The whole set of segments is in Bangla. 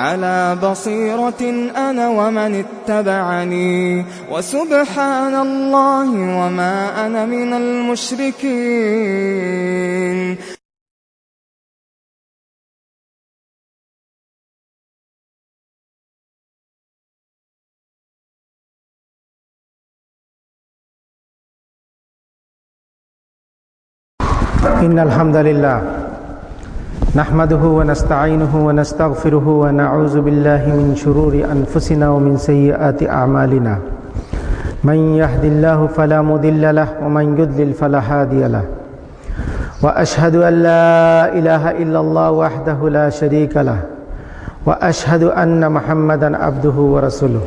على بصيرة أنا ومن اتبعني. وسبحان الله وما أنا من المشركين. إن الحمد لله نحمده ونستعينه ونستغفره ونعوذ بالله من شرور أنفسنا ومن سيئات أعمالنا. من يهد الله فلا مضل له ومن يضلل فلا هادي له. وأشهد أن لا إله إلا الله وحده لا شريك له. وأشهد أن محمدا عبده ورسوله.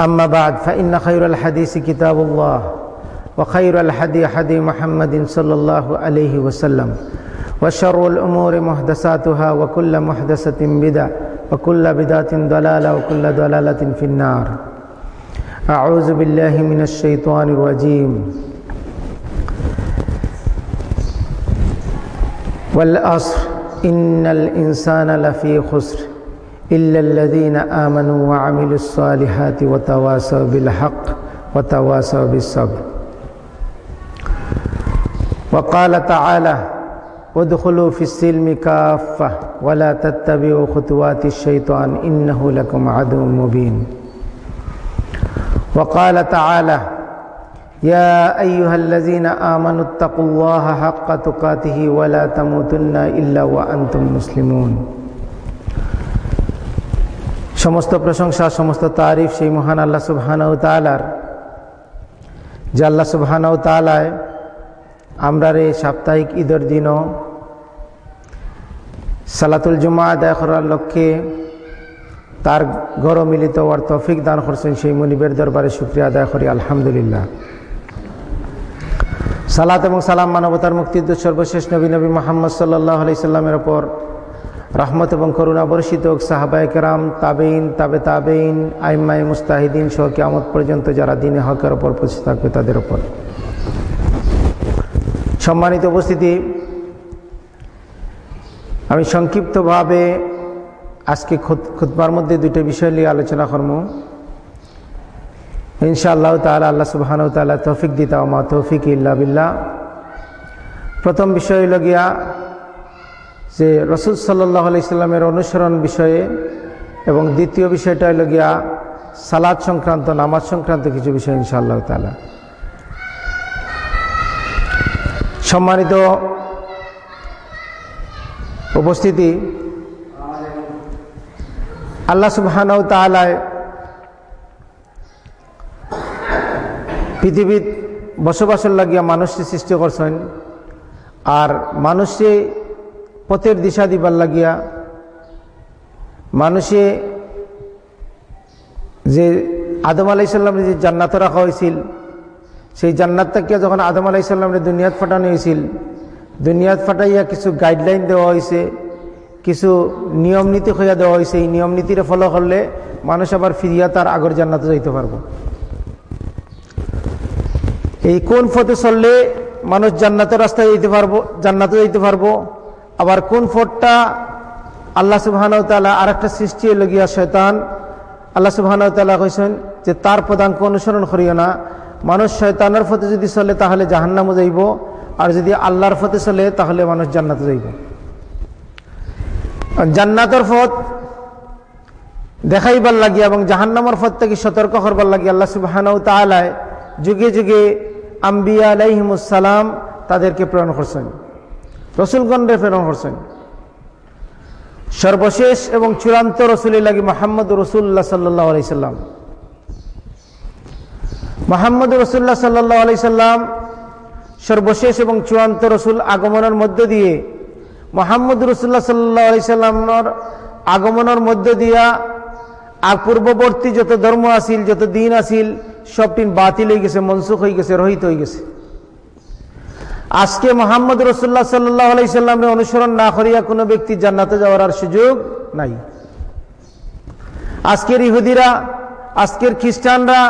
أما بعد فإن خير الحديث كتاب الله وخير الحدي حدي محمد صلى الله عليه وسلم. وشر الأمور محدثاتها وكل محدثة بدع وكل بدعة ضلالة وكل ضلالة في النار. أعوذ بالله من الشيطان الرجيم. والأصر إن الإنسان لفي خسر إلا الذين آمنوا وعملوا الصالحات وتواصوا بالحق وتواصوا بالصبر. وقال تعالى ادخلوا في السلم كافة ولا تتبعوا خطوات الشيطان إنه لكم عدو مبين وقال تعالى يا أيها الذين آمنوا اتقوا الله حق تقاته ولا تموتن إلا وأنتم مسلمون সমস্ত প্রশংসা সমস্ত তারিফ সেই মহান আল্লাহ সুবহানাউ তালার যে আল্লাহ সুবহানাউ তালায় আমরা এই সাপ্তাহিক ঈদের দিনও সালাতুল জুমা আদায় করার লক্ষ্যে তার গড় মিলিত হওয়ার তফিক দান করছেন সেই মনিবের দরবারে শুক্রিয়া আদায় করি, আলহামদুলিল্লাহ। সালাত এবং সালাম মানবতার মুক্তির সর্বশেষ নবী নবী মোহাম্মদ সাল্লাহ আলি সাল্লামের ওপর রহমত এবং করুণা বর্ষিত সাহাবায় কেরাম তাবেইন তাবে তাবেইন আইমাই মুস্তাহিদিন সহ কেমত পর্যন্ত যারা দিনে হকের ওপর পৌঁছে থাকবে তাদের ওপর। সম্মানিত উপস্থিতি আমি সংক্ষিপ্তভাবে আজকে খুতবার মধ্যে দুইটা বিষয় নিয়ে আলোচনা করব। ইনশাআল্লাহ তালা আল্লাহ সুবাহান তাল্লাহ তৌফিক দিতা মা তৌফিক ইল্লা বিল্লাহ। প্রথম বিষয় হইল গিয়া যে রসুল সাল্লাহ আলাইস্লামের অনুসরণ বিষয়ে এবং দ্বিতীয় বিষয়টা হইল গিয়া সালাদ সংক্রান্ত, নামাজ সংক্রান্ত কিছু বিষয় ইনশাআল্লাহ তালা সম্মানিত উপস্থিতি। আল্লাহ সুবহানাউ পৃথিবীত বসবাসের লাগিয়া মানুষকে সৃষ্টি করছেন আর মানুষে পথের দিশা দিবার লাগিয়া মানুষে যে আদম আলাইসাল্লামের যে জান্নাত রাখা হয়েছিল, সেই জান্নাত থেকে যখন আদম আলাইসাল্লামের দুনিয়াত ফাটানো হয়েছিল দুনিয়াত ফাটাইয়া কিছু গাইডলাইন দেওয়া হয়েছে কিছু নিয়ম নীতি হইয়া দেওয়া হয়েছে এই নিয়ম নীতিরে ফলো করলে মানুষ আবার ফিরিয়া তার আগর জান্নাতে যাইতে পারব। এই কোন পথে চললে মানুষ জান্নাতের রাস্তায় যেতে পারব, জান্নাতে যাইতে পারব? আবার কোন পথটা আল্লাহ সুবাহানাউ তালা আর একটা সৃষ্টি লগিয়া শয়তান, আল্লাহ সুবাহানাউ তালা কইছেন যে তার প্রধানকে অনুসরণ করিও না। মানুষ শয়তানের পথে যদি চলে তাহলে জাহান্নামও যাইব। আর যদি আল্লাহর ফতে চলে, তাহলে মানুষ জান্নাতে যাইব। জান্নাতের পথ দেখাইবার লাগিয়া এবং জাহান্নামর পথ থেকে সতর্ক করবার লাগিয়া আল্লাহ সুবাহানাউ তালায় যুগে যুগে আম্বিয়া আলাইহিমুসালাম তাদেরকে প্রেরণ করছেন। রসুলগণরে প্রেরণ করছেন। সর্বশেষ এবং চূড়ান্ত রসুলের লাগি মোহাম্মদ রসুল্লাহ সাল্লাহ আলাইসাল্লাম মোহাম্মদ রসুল্লাহ সাল্লাহ আলাইসাল্লাম সর্বশেষ এবং চূড়ান্ত রসুল আগমনের মধ্য দিয়ে, মোহাম্মদ রসুল্লাহ সাল্লাহ আলাইসাল্লামর আগমনের মধ্য দিয়া আর পূর্ববর্তী যত ধর্ম আসিল যত দিন আসিল সব টিন বাতিল হয়ে গেছে, মনসুখ হয়ে গেছে, রহিত হয়ে গেছে। আজকে মোহাম্মদ রসুল্লাহ সাল্লাহ আলাইসাল্লামের অনুসরণ না করিয়া কোনো ব্যক্তি জান্নাতে যাওয়ার আর সুযোগ নাই। আজকের ইহুদিরা, আজকের খ্রিস্টানরা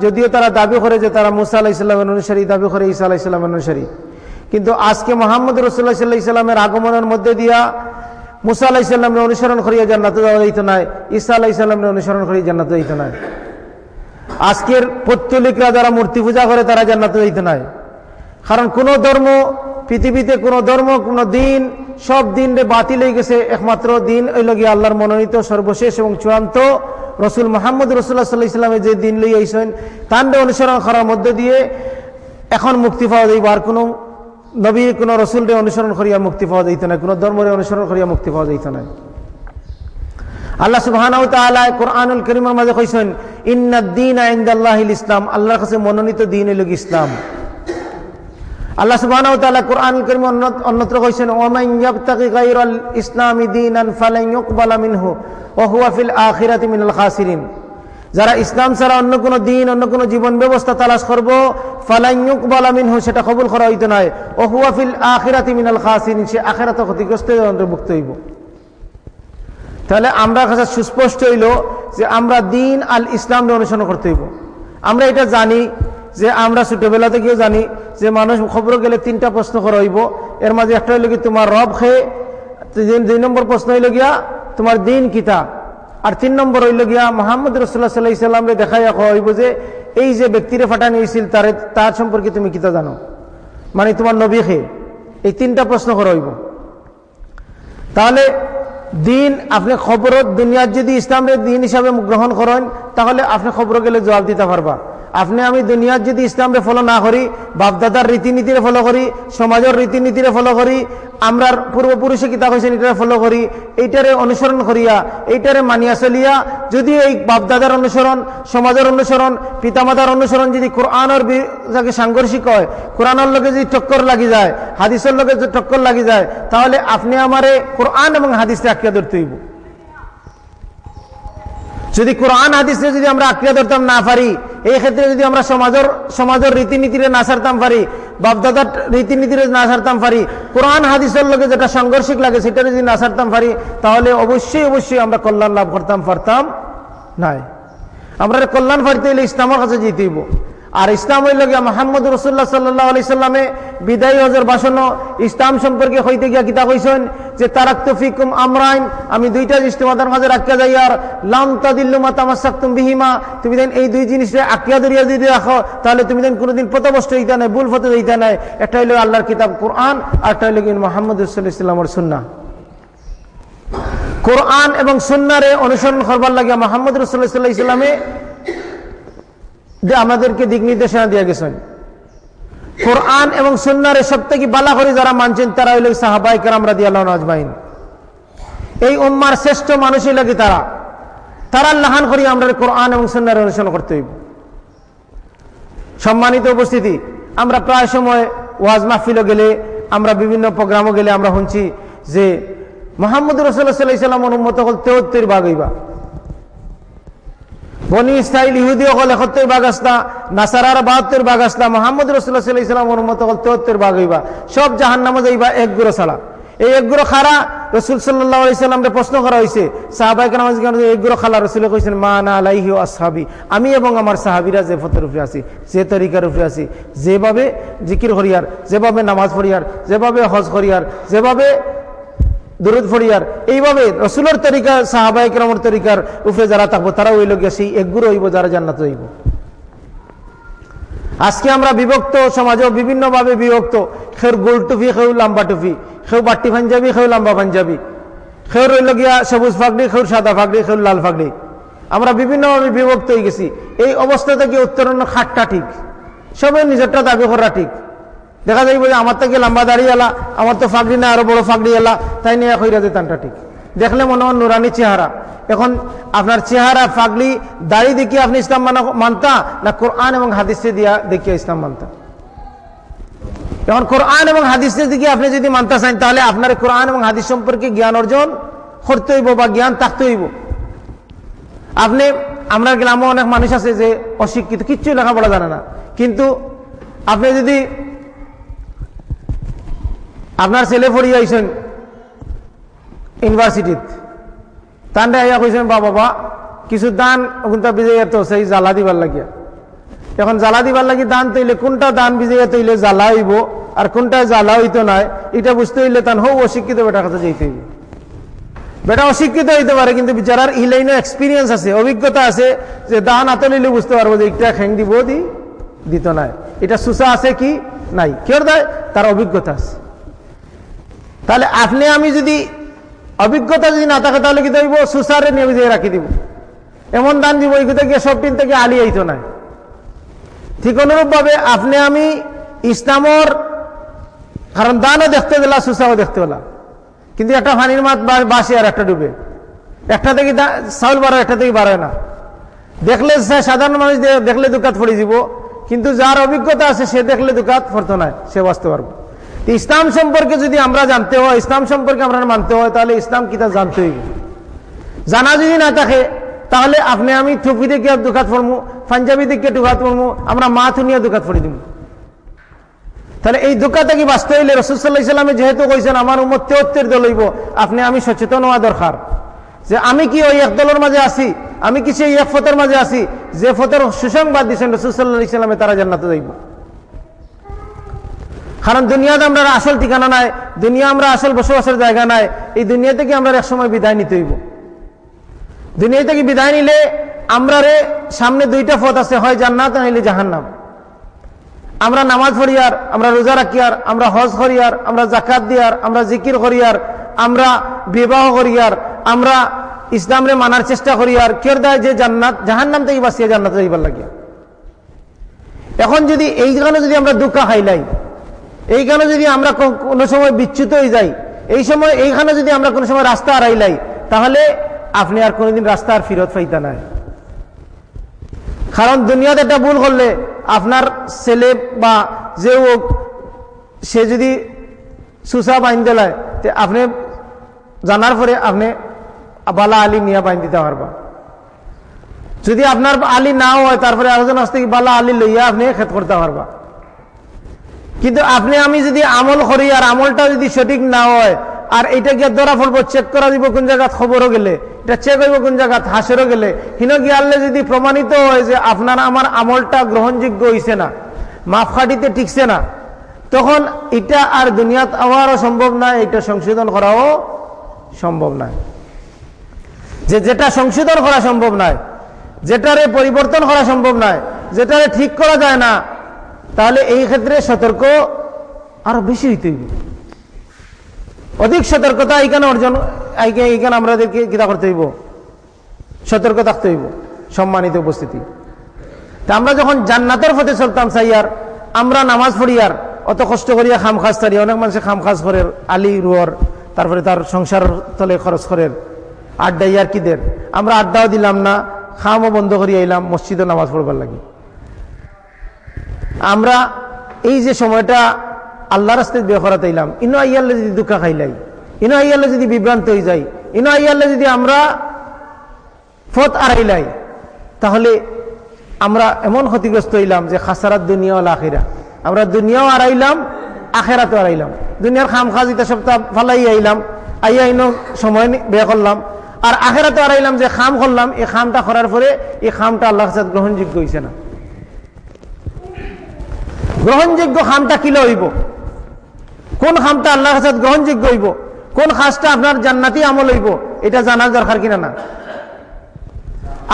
যদিও তারা দাবি করে যে তারা মুসা আলাহ ইসলামের অনুসারী, দাবি করে ঈসা ইসলামের অনুসারী। কিন্তু আজকে মোহাম্মদ রসুল্লাহ সাল্লাহ ইসলামের আগমনের মধ্যে দিয়া মুসা আলাহ ইসলামের অনুসরণ করিয়া জান্নাতে যাওয়া যাইত নাই, ঈসা ইসলামের অনুসরণ করিয়া জান্নাতে যাইত নাই। আজকের পত্তলিকরা যারা মূর্তি পূজা করে তারা জান্নাতে যাইত নাই। কারণ কোনো ধর্ম পৃথিবীতে কোন ধর্ম, কোন দিন, সব দিন রে বাতিল হয়ে গেছে, একমাত্র দিন। ওই গিয়ে আল্লাহর মনোনীত সর্বশেষ এবং চূড়ান্ত রসুল মোহাম্মদ রসুল্লাহ সাল্লাহ ইসলামে যে দিন লই আইসেন তান্ডে অনুসরণ করার মধ্যে দিয়ে এখন মুক্তি পাওয়া যাইব আর কোনো নবী, কোনো রসুলরে অনুসরণ করিয়া মুক্তি পাওয়া যাইত না, কোনো ধর্মরে অনুসরণ করিয়া মুক্তি পাওয়া যাইত না। আল্লাহ কোরআনুল কারীমের মাঝে কইছেন, ইন্নাদ-দীন ইনদাল্লাহিল ইসলাম আল্লাহর কাছে মনোনীত দিন হলো ইসলাম। আল্লাহ তাআলা কোরআনুল কারীম অন্যত্র কইছেন, ওমান ইয়াবতাগি গায়রাল ইসলামি দীনান ফালান ইউকবালা মিনহু ওয়া হুয়া ফিল আখিরাতি মিনাল খাসিরিন। যারা ইসলাম ছাড়া অন্য কোনো দিন, অন্য কোনো জীবন ব্যবস্থা তালাশ করব, ফালান ইউকবালা মিনহু সেটা কবুল করা হইতো নয় ও হুয়া ফিল আখিরাতি মিনাল খাসিরিন, সে আখিরাতে ক্ষতিগ্রস্ত অন্তর্ভুক্ত হইব। তাহলে আমরা কাছে সুস্পষ্ট হইল যে আমরা দিন আল ইসলামকে অনুসরণ করতে হইব। আমরা এটা জানি যে আমরা ছোটবেলা থেকেও জানি যে মানুষ খবর গেলে তিনটা প্রশ্ন করা হইব। এর মাঝে একটা হইল কি, তোমার রব খেয়ে দুই নম্বর প্রশ্ন হইল গিয়া, তোমার দিন কিতা? আর তিন নম্বর হইল গিয়া, মোহাম্মদ রসুল্লাহ সাল্লাহ ইসলামরে দেখাইয়া হইব যে, এই যে ব্যক্তিরে ফাটানি হয়েছিল তার তার সম্পর্কে তুমি কিতা জানো? মানে তোমার নবী খে। এই তিনটা প্রশ্ন করা হইব। তাহলে দিন, আপনি খবর দুনিয়ার যদি ইসলামের দিন হিসাবে গ্রহণ করেন, তাহলে আপনি খবর গেলে জবাব দিতে পারবা। আপনি আমি দুনিয়ার যদি ইসলামরে ফলো না করি, বাপদাদার রীতিনীতিরে ফলো করি, সমাজের রীতিনীতিরে ফলো করি আমরা পূর্বপুরুষে কিতা হয়েছেন এটারে ফলো করি, এইটারে অনুসরণ করিয়া, এইটারে মানিয়া চলিয়া, যদি এই বাপদাদার অনুসরণ, সমাজের অনুসরণ, পিতামাতার অনুসরণ যদি কোরআনের যাকে সাংঘর্ষিক হয় কোরআনের লোকে যদি টক্কর লাগি যায়, হাদিসের লোকে যদি টক্কর লাগি যায়, তাহলে আপনি আমারে কোরআন এবং হাদিসে আঁকিয়া ধরতে হইব। যদি কোরআন হাদিসে যদি আমরা আঁকড়ে ধরতাম না পারি এই ক্ষেত্রে যদি আমরা সমাজের সমাজের রীতিনীতিরে না সারতাম পারি, বাপদাদার রীতিনীতিরে না সারতাম পারি, কোরআন, হাদিসের লোকে যেটা সাংঘর্ষিক লাগে সেটা যদি না সারতাম পারি, তাহলে অবশ্যই অবশ্যই আমরা কল্যাণ লাভ করতাম, পারতাম নাই। আমরা কল্যাণ ফারিতে হলে ইসলামের কাছে জিতেইব আর ইসলাম হইল গিয়া মোহাম্মদ রসুল্লাহ সাল্লাহ আলি সাল্লামে। বিদায়ী হজর বাসন ইসলাম সম্পর্কে হইতে গিয়া কিতা কইছেন যে তারাক তফিকুম আমরাইন, আমি দুইটা জিনিস তোমাদের মাঝে রাখিয়া যাই, আর লাম তাদিল্লুমা তামাসাক্তুম বিহিমা, তুমি দেন এই দুই জিনিসে আকিয়া দরিয়া যদি রাখো, তাহলে তুমি দেন কোনোদিন পথভষ্ট হইতে নাই, ভুল ফতে হইতে নাই। একটা হইল আল্লাহর কিতাব কোরআন, আর একটা হইল মোহাম্মদ রসুল্লাহ ইসলামের সুন্না কোরআন এবং সুন্নারে অনুসরণ করবার লাগিয়া মোহাম্মদ রসুল্লাহ ইসলামে আমাদেরকে দিক নির্দেশনা দিয়ে গেছেন। কোরআন এবং সুন্নারে সব থেকে বালা করে যারা মানছেন, তারা হইল সাহাবাই কারাম রাদি আল্লাহ আজমাইন। এই উম্মার শ্রেষ্ঠ মানুষই লাগে তারা। তারা লাহান করি আমরা কোরআন এবং সুন্নার অনুসরণ করতে হইব। সম্মানিত উপস্থিতি, আমরা প্রায় সময় ওয়াজ মাহফিলও গেলে, আমরা বিভিন্ন প্রোগ্রামও গেলে আমরা শুনছি যে মোহাম্মদ রসুল্লাহ সাল্লাহ ইসলাম অনুমত হল তেহত্তর ভাগ হইবা। বনি ইসরাইল ইহুদি অকল একাত্তর ভাগ আসতা নাসারার বাহাত্তর ভাগ আসতা মোহাম্মদ ইসলাম অনুমত তেহত্তর ভাগ হইবা। সব জাহান নামে যাইবা এক গুরো সালা এই একগুলো খারা রসুল সাল্লাহ আলাইসাল্লামকে প্রশ্ন করা হয়েছে সাহাবাই নামাজ একগুলো খালা রসুল কইছেন, মা না আলাইহি আসহাবি। আমি এবং আমার সাহাবিরা যে ফতের উপরে আছি, যে তরিকার উপরে আছি, যেভাবে জিকির করিয়ার, যেভাবে নামাজ পড়িয়ার, যেভাবে হজ করিয়ার, যেভাবে দরুদ ফরিয়ার এইভাবে রসুলের তরিকা সাহাবাই কেরামর তরিকার উপরে যারা থাকব তারা ওই লোক সেই একগুলো হইব, যারা জান্নাত হইব। আজকে আমরা বিভক্ত সমাজেও বিভিন্নভাবে বিভক্ত। খের গোল টুফি খেউ লাম্বা টুফি খেউ বাট্টি পাঞ্জাবি খেউ লাম্বা পাঞ্জাবি। খেউ রইল গিয়া সবুজ ফাগড়ি খেউ সাদা ফাগড়ি খেউ লাল ফাগড়ি। আমরা বিভিন্নভাবে বিভক্ত হয়ে গেছি। এই অবস্থা থেকে উত্তরণ খাটটা ঠিক। সবাই নিজেরটা দাবি করা ঠিক। দেখা যাইব যে আমার থেকে লম্বা দাঁড়িয়ে এলা, আমার তো ফাগড়ি না আরও বড় ফাগড়ি এলা, তাই নিয়ে হইরা যেতানটা ঠিক। দেখলে মনে হয় নুরানি চেহারা। এখন আপনার চেহারা ফাগলি দাড়ি দেখিয়ে আপনি ইসলাম মানতা, না কোরআন এবং হাদিসে দিয়া দেখিয়ে ইসলাম মানতা? এখন কোরআন এবং হাদিসের দিকে আপনি যদি মানতা চান, তাহলে আপনার কোরআন এবং হাদিস সম্পর্কে জ্ঞান অর্জন করতে হইব বা জ্ঞান থাকতে হইব। আপনি, আমরা গ্রামে অনেক মানুষ আছে যে অশিক্ষিত কিচ্ছু লেখাপড়া জানে না। কিন্তু আপনি যদি আপনার ছেলে পড়ি আইসেন ইউনিভার্সিটিত। তান্ডে আইয়া কইছেন বা বাবা, কিছু দান ওখানটা বিজয় তো সেই জ্বালা দিবার লাগিয়া। এখন জ্বালা দিবার লাগি দান তৈলে কোনটা দান বিজয় তৈলে জ্বালা হইব আর কোনটা জ্বালা হইতো নাই, এটা বুঝতে হইলে তান হোক অশিক্ষিত বেটার কাছে যেতে হইব। বেটা অশিক্ষিত হইতে পারে, কিন্তু বিচারার ই লাইনে এক্সপিরিয়েন্স আছে, অভিজ্ঞতা আছে যে দান আতলিলে বুঝতে পারব যে একটা খেং দিব দি, দিত নাই। এটা সুসা আছে কি? নাই। কেউ দেয়? তার অভিজ্ঞতা আছে। তাহলে আপনি, আমি যদি অভিজ্ঞতা যদি না থাকে, তাহলে কি দেব সুসারে নিয়ে বুঝিয়ে রাখি দিব। এমন দান দিব ওই গিয়ে সব টিন থেকে আলি আইতো নাই। ঠিক অনুরূপ ভাবে আপনি, আমি ইসলামর কারণ দানও দেখতে পেলা সুসাও দেখতে পেলা কিন্তু একটা ফানির মাছ বাসে আর একটা ডুবে। একটা থেকে চাউল বাড়ায়, একটা থেকে বাড়ায় না। দেখলে সাধারণ মানুষ দেখলে দুকাত ফড়ি দিব, কিন্তু যার অভিজ্ঞতা আছে, সে দেখলে দুকাত ফরতো না সে বাঁচতে পারব। ইসলাম সম্পর্কে যদি আমরা জানতে হয়, ইসলাম সম্পর্কে আমরা মানতে হয়, তাহলে ইসলাম কিতা জানতে হইবে? জানা যদি না থাকে, তাহলে আপনি আমি টুপি দেখে দুকাত ফরমু পাঞ্জাবি দেখে দুকাত ফরমু আমরা মা থুনিয়া দুকাত ফড়ি দিব তাহলে এই দুঃখটা কি বাঁচতে হইলে রসুল্লাহ ইসলামে যেহেতু কইছেন, আমার উমর তেহত্তর দল হইব, আপনি আমি সচেতন হওয়া দরকার। যে আমি কি ওই এক দলের মাঝে আছি? আমি কি সেই এক ফতের মাঝে আছি? যে ফতের সুসংবাদ দিচ্ছেন রসুল্লাহ ইসলামে তারা জান্নাতে যাইব। কারণ দুনিয়াতে আমরা আসল ঠিকানা নাই, দুনিয়া আমরা আসল বসবাসের জায়গা নাই, এই দুনিয়া থেকে আমরা একসময় বিদায় নিতে হইব। দুনিয়া থেকে বিদায় নিলে আমরা রে সামনে দুইটা পথ আছে, হয় জান্নাত নাইলে জাহান্নাম। আমরা নামাজ পড়িয়ার, আমরা রোজা রাখিয়ার, আমরা হজ করিয়ার, আমরা জাকাত দিয়ার, আমরা জিকির করিয়ার, আমরা বিবাহ করিয়ার, আমরা ইসলামরে মানার চেষ্টা করিয়ার কের দেয় যে জান্নাত, জাহান্নাম থেকে বাঁচিয়ে জান্নাত যাইবার লাগিয়া। এখন যদি এইখানে যদি আমরা দুঃখ এইখানে যদি আমরা কোনো সময় বিচ্যুত হয়ে যাই, এই সময় এইখানে যদি আমরা কোনো সময় রাস্তা হারাইলাই, তাহলে আপনি আর কোনোদিন রাস্তা আর ফিরত পাইতা নাই। কারণ দুনিয়াতে একটা ভুল করলে আপনার ছেলে বা যে হোক, সে যদি সুসা বাইন দিলায় আপনি জানার পরে আপনি বালা আলী নিয়ে বাইন দিতে পারবা। যদি আপনার আলী নাও হয়, তারপরে আরেকজন আসতে বালা আলী লইয়া আপনি খেত করতে পারবা। কিন্তু আপনি, আমি যদি আমল করি আর আমলটা যদি সঠিক না হয়, আর এটা গিয়ে ধরা পড়ব চেক করা দিব কোন জায়গা খবরও গেলে, এটা চেক হইব কোন জায়গা হাসেরও গেলে, হিন গিয়ালে যদি প্রমাণিত হয় যে আপনার আমার আমলটা গ্রহণযোগ্য হইছে না মাপকাঠিতে টিকছে না, তখন এটা আর দুনিয়াত আওয়ারও সম্ভব না এটা সংশোধন করাও সম্ভব নয় যে যেটা সংশোধন করা সম্ভব নয় যেটারে পরিবর্তন করা সম্ভব নয় যেটারে ঠিক করা যায় না তাহলে এই ক্ষেত্রে সতর্ক আরও বেশি হইতে হইবে। অধিক সতর্কতা এইখানে অর্জন এইখানে আমাদেরকে কিতা করতে হইব। সতর্ক থাকতে হইব, সম্মানিত উপস্থিতি। তা আমরা যখন জান্নাতের পথে চলতাম সাইয়ার, আমরা নামাজ পড়িয়ার, অত কষ্ট করিয়া খাম খাস তারি, অনেক মানুষে খাম খাজ করে, আলি, রুয়ার, তারপরে তার সংসার তলে খরচ করেন আড্ডা ইয়ার কিদের আমরা আড্ডাও দিলাম না, খামও বন্ধ করিয়া এলাম মসজিদে নামাজ পড়বার লাগে। আমরা এই যে সময়টা আল্লাহ রাস্তায় বিয়ে করাতে এলাম ইনো আইয়াল্লে যদি দুঃখা খাইলাই, ইনো আইয়াল্লে যদি বিভ্রান্ত হয়ে যাই ইনো আইয়াল্লে যদি আমরা ফত আড়াইলাই, তাহলে আমরা এমন ক্ষতিগ্রস্ত হইলাম যে খাসারাত দুনিয়া আখিরা। আমরা দুনিয়াও আড়াইলাম আখেরাতে আড়াইলাম। দুনিয়ার খাম খাজ ইতা সপ্তাহ ফালাই আইলাম, আইয়া ইনো সময় বিয়ে করলাম। আর আখেরাতে আড়াইলাম যে খাম করলাম, এই খামটা করার পরে এই খামটা আল্লাহ গ্রহণযোগ্য হয়েছে না। গ্রহণযোগ্য খামটা কিলো হইব কোন খামটা আল্লাহর কাছে গ্রহণযোগ্য হইব? কোন খাসটা আপনার জান্নাতি আমল হইব? এটা জানার দরকার কিনা না?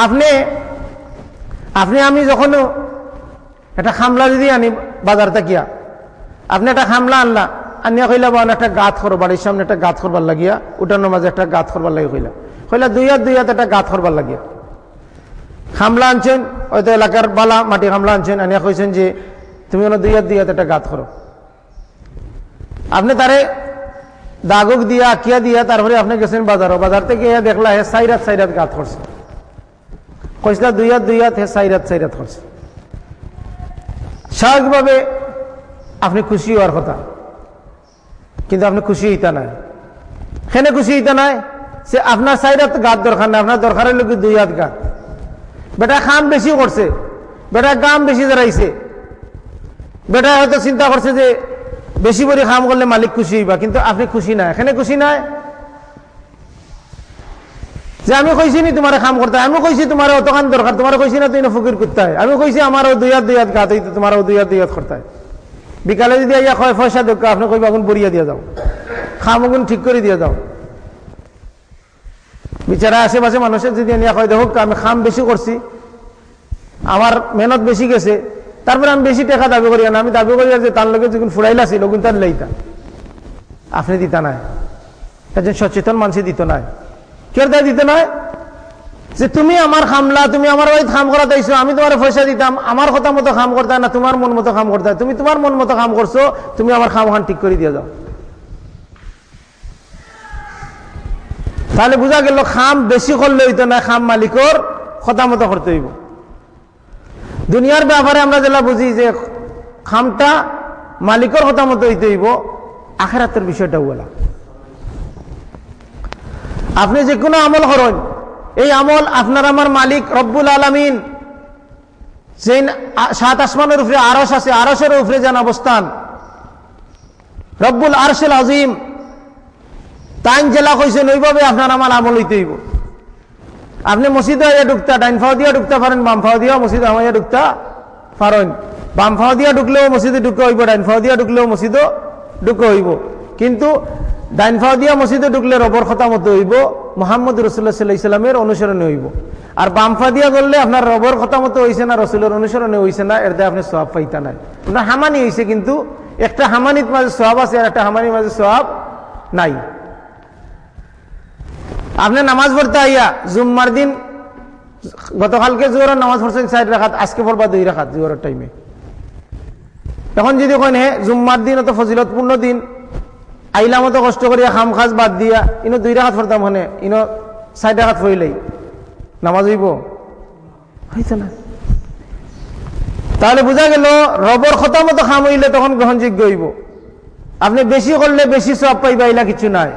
আপনি আপনি আমি যখন একটা খামলা যদি আনি বাজার থাকিয়া, আপনি একটা খামলা আনলা, আনিয়া কইলা বা একটা গাত করো, বাড়ির সামনে একটা গাত করবার লাগিয়া, উঠানোর মাঝে একটা গাত করবার লাগি কইলা। কইলা, দুই হাত দুই হাত একটা গাত করবার লাগিয়া। খামলা আনছেন, হয়তো এলাকার বালা মাটি খামলা আনছেন, আনিয়া কইছেন যে তুমি দুই হাত দুই হাত একটা গাত করো। আপনি তারে দাগক দিয়া, আঁকিয়া দিয়া তারপরে আপনি গেছেন বাজারও। বাজার থেকে দেখলা হে সাইরাত সাইরাত গাত করছে। কইসলা দুই হাত দুই হাত হে সাইরাত সাইরাত করছে। স্বাভাবিকভাবে আপনি খুশি হওয়ার কথা। কিন্তু আপনি খুশি হইতা নাই। কেন খুশি হইতা নাই? সে আপনার সাইরাত গাত দরকার নাই, আপনার দরকার হইল কি দুই হাত গাত। বেটা খাম বেশি করছে, বেটা গাম বেশি দাঁড়াইছে বেটা হয়তো চিন্তা করছে যে বেশি করে খাম করলে মালিক খুশি হইবা, কিন্তু আপনি খুশি না এখানে খুশি নাই? যে আমি কইছি নি তোমার কাম করতে, আমি কইছি তোমার অতখান দরকার, তোমার কইছি না তুই না ফকির করতে আমি কইছি আমার দুই হাত দুই হাত গাত হইতে তোমার দুই হাত দুই হাত করতে হয় বিকালে যদি আইয়া কয়, পয়সা দোকা আপনি কইবা আগুন বরিয়া দিয়া যাও খাম আগুন ঠিক করে দিয়া যাও বিচারা আশেপাশে মানুষের যদি নিয়ে কয়, দেখো আমি খাম বেশি করছি, আমার মেহনত বেশি গেছে তারপরে আমি বেশি টাকা দাবি করি আমি দাবি করি যে তার লগে যখন ফুরাইলা ছিল ওগুন তার লইতা। আপনি দিতা নাই। একজন সচেতন মানুষ দিত নাই। কেউ তাই দিতে নয় যে তুমি আমার খামলা, তুমি আমার বাড়িতে খাম করা দিয়েছ আমি তোমার পয়সা দিতাম, আমার কথা মতো খাম করতে না, তোমার মন মতো খাম করতে তুমি তোমার মন মতো খাম করছ, তুমি আমার খাম খান ঠিক করে দিয়ে যাও। তাহলে বোঝা গেল, খাম বেশি করলে হইতো না, খাম মালিকর কথা মতো করতে হইব। দুনিয়ার ব্যাপারে আমরা যেটা বুঝি যে খামটা মালিকর কথা মতো হইতে হইব, আখেরাতের বিষয়টা বলা। আপনি যে কোনো আমল করেন, এই আমল আপনার আমার মালিক রব্বুল আলমিন যে সাত আসমানের উপরে আরস আছে আরসের উপরে যেন অবস্থান। রব্বুল আরসেল আজিম, তাইন জেলা কইছেন, ওইভাবে আপনার আমার আমল হইতে হইব। আপনি মসজিদে আইয়া ঢুকতা, ডাইন ফাও দিয়া ঢুকতে পারেন, বাম ফাও দিয়া মসজিদে আমাইয়া ঢুকতা পারেন। বাম ফাও দিয়া ঢুকলেও মসজিদে ঢুকে হইব, ডাইন ফাও দিয়া ঢুকলেও মসজিদও ঢুকে হইব। কিন্তু ডাইন ফাও দিয়া মসজিদে ঢুকলে রবর খতা মতো হইব, মোহাম্মদ রসুল্লাহ সাল্লাহ ইসলামের অনুসরণে হইব। আর বামফা দিয়া করলে আপনার রবর কথা মতো হয়েছে না, রসুলের অনুসরণে হয়েছে না, এর আপনি সব পাইতা নাই। আপনার হামানি হয়েছে কিন্তু, একটা হামানির মাঝে সব আছে আর একটা হামানির মাঝে সব নাই। আপনি নামাজ পড়তে আইয়া জুম্মার দিন গতকালকে জোরের নামাজ পড়ছেন চার রাখাত আজকে পড়বা দুই রাখাত জোরের টাইমে এখন যদি কেন হে জুম্মার দিন অত ফজিলতপূর্ণ দিন আইলা মতো কষ্ট করিয়া খাম খাজ বাদ দিয়া ইনো দুই রাখাত পড়তাম হনে ইনো চার রাখাত পড়িলেই নামাজ হইব? হইছে না। তাহলে বোঝা গেল রবর খতা মতো খাম হইলে তখন গ্রহণযোগ্য হইব। আপনি বেশি করলে বেশি সব পাইবা ইলা কিছু নাই।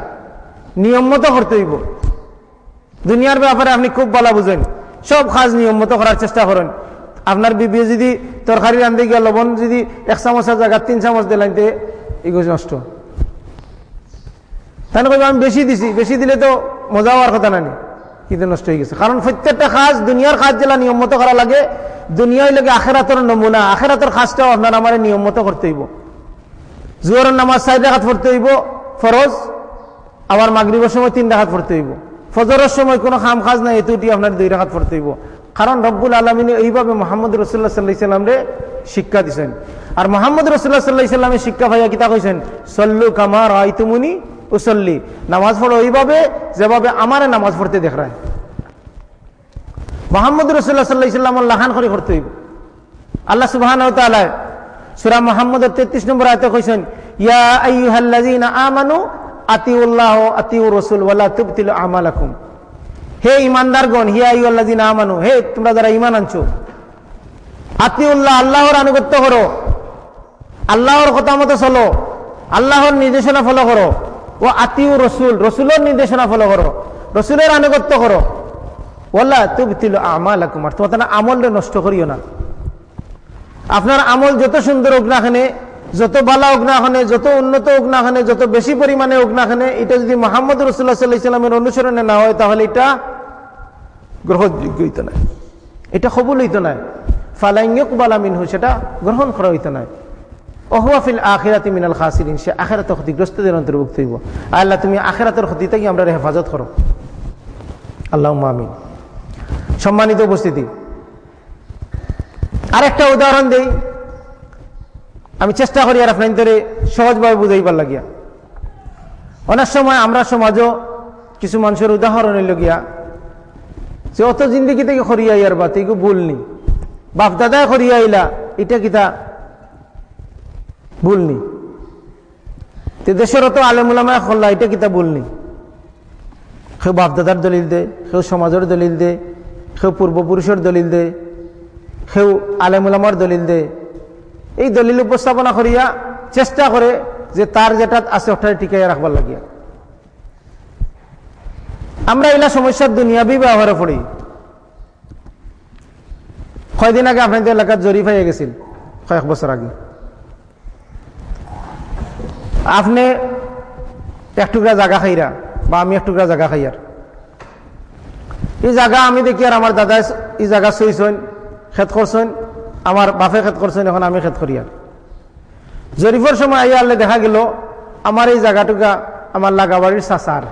নিয়ম মতো করতে হইব। দুনিয়ার ব্যাপারে আপনি খুব বলা বুঝেন। সব কাজ নিয়ম মতো করার চেষ্টা করেন। আপনার বিবি যদি তরকারি রান্ধে গিয়ে লবণ যদি এক চামচের জায়গা তিন চামচ দিলেন এগুলো নষ্ট। তাই কইব, আমি বেশি দিছি, বেশি দিলে তো মজা হওয়ার কথা নানি কিন্তু নষ্ট হয়ে গেছে। কারণ প্রত্যেকটা কাজ, দুনিয়ার কাজ যেটা নিয়ম মতো করা লাগে দুনিয়ায় লাগে আখেরাতর নমুনা। আখেরাতর কাজটাও আপনার আমার নিয়ম মতো করতে হইব। জোয়ারের নামাজ চার রাখাত পড়তে হইব, ফরজ। আবার মাগরিবের সময় তিন রাখাত পড়তে হইব। ফজরের সময় কোনো খাম কাজ নাই এতুটি আপনার দুই রাখাত পড়তে হইব। কারণ রব্বুল আলমিনে এইভাবে মোহাম্মদ রসুল্লাহ সাল্লাহ সাল্লামরে শিক্ষা দিছেন। আর মোহাম্মদ রসুল্লাহ সাল্লাহ সাল্লামের শিক্ষা ভাইয়া কিতা কইছেন? সল্লু কামার আইতুমুনি উসল্লি। নামাজ পড়ো ওইভাবে যেভাবে আমারে নামাজ পড়তে দেখায়। মোহাম্মদ রসুল্লাহ সাল্লাহ সাল্লাম লাহান করে করতে হইব। আল্লাহ সুবাহান সুরা মোহাম্মদের তেত্রিশ নম্বর আয়তে কইছেন, ইয়া আইয়ুহাল্লাযীনা আমানু আতিউল্লাহ আতিউ রসুল, ওয়ালা তুবতিল আমালাকুম। হে ইমানদারগণ হিয়া আইয়ুহাল্লাযীনা আমানু, হে তোমরা যারা ঈমান আনছো, আতিউল্লাহ, আল্লাহর আনুগত্য করো, আল্লাহর কথা মতো চলো, আল্লাহর নির্দেশনা ফলো করো, ও আতিউ রসুল, রসুলের নির্দেশনা ফলো করো, রসুলের আনুগত্য করো। ওল্লা তুবতিল আমাল কুমার তোমার আমলটা নষ্ট করিও না। আপনার আমল যত সুন্দর হোক না যত বালা হোক না যত উন্নত হোক না যত বেশি পরিমাণে হোক না এটা যদি মোহাম্মদ রসুল্লাহ সাল্লাহ ইসলামের অনুসরণে না হয়, তাহলে এটা গ্রহণযোগ্য হইতো না এটা কবুল হইতো না ফালাইঙ্গক বালা মিনহু, সেটা গ্রহণ করা হইতো না ওহুয়াফিল আখিরাতি মিনাল খাসিরিন, সে আখেরাত ক্ষতিগ্রস্তদের অন্তর্ভুক্ত হইব। আল্লাহ, তুমি আখেরাতের ক্ষতি থেকে আমরা হেফাজত করো। আল্লাহ আমিন। সম্মানিত উপস্থিতি। আরেকটা উদাহরণ দেই। আমি চেষ্টা করি আর আপনার সহজভাবে বুঝাইবার লাগিয়া। অনেক সময় আমরা সমাজও কিছু মানুষের উদাহরণ হইল গিয়া যে অত জিন্দিগি থেকে খরিয়া ইয়ার বা তুই ভুলনি বাপ দাদায় খরিয়া আইলা, এটা কিতা? ভুলনি তে দেশের অত আলেমুলামায় খোল্লা, এটা কিতা ভুলনি কেউ বাপদাদার দলিল দে কেউ সমাজের দলিল দে কেউ পূর্বপুরুষের দলিল দে কেউ আলেমুলামার দলিল দে এই দলিল উপস্থাপনা করিয়া চেষ্টা করে যে তার যেটা আছে ওটাই টিকাইয়া রাখবার লাগিয়া। আমরা এলা সমস্যার দুনিয়াবি ব্যবহারে পড়ি। কয়দিন আগে আপনাদের এলাকার জরিপ হয়ে গেছিল, কয়েক বছর আগে। আপনি এক টুকরা জায়গা খাইরা বা আমি এক টুকরা জায়গা খাইয়ার। এই জায়গা আমি দেখি আর আমার দাদা এই জায়গা চইছেন, খেত করছেন আমার বাপে খেত করছেন, এখন আমি খেত করি আর। জরিফের সময় আইয়া আনলে দেখা গেল, আমার এই জায়গাটুকা আমার লাগাবাড়ির চাচার।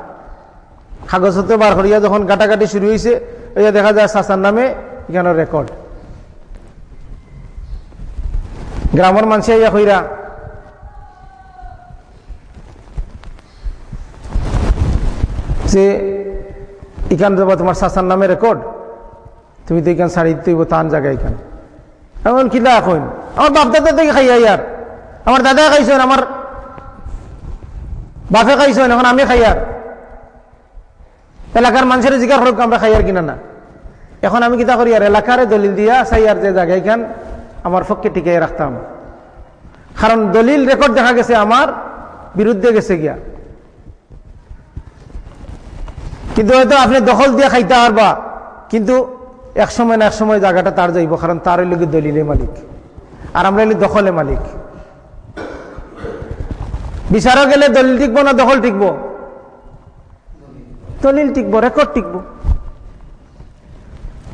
কাগজতে বার করিয়া যখন কাটাকাটি শুরু হয়েছে ওইয়া দেখা যায় চাচার নামে এখানে রেকর্ড গ্রামের মানুষ ইয়া কইরা, যে এখান তোমার চাচার নামে রেকর্ড তুমি তো এখান তুইব তান জায়গায় এখান। এমন কিলা এখন? আমার বাপ দাদা থেকে খাইয়া ইয়ার আমার দাদা খাইছেন, আমার বাপে খাইছেন, এখন আমি খাইয়ার এলাকার মানুষের জিজ্ঞাসা করুক, আমরা খাইয়ার কিনা না। এখন আমি কিতা করি আর, এলাকারে দলিল দিয়া চাইয়ার যে জায়গায় খান, আমার ফককে টিকে রাখতাম। কারণ দলিল রেকর্ড দেখা গেছে, আমার বিরুদ্ধে গেছে গিয়া। কিন্তু হয়তো আপনি দখল দিয়ে খাইতে পারবা, কিন্তু এক সময় না এক সময় জায়গাটা তার যাইব, কারণ তার হইল দলিলে মালিক। আর আমরা হইলি দখলে মালিক। বিচারও গেলে দলিল টিকবো না দখল টিকবো? দলিল টিকবো রেকর্ড টিকবো।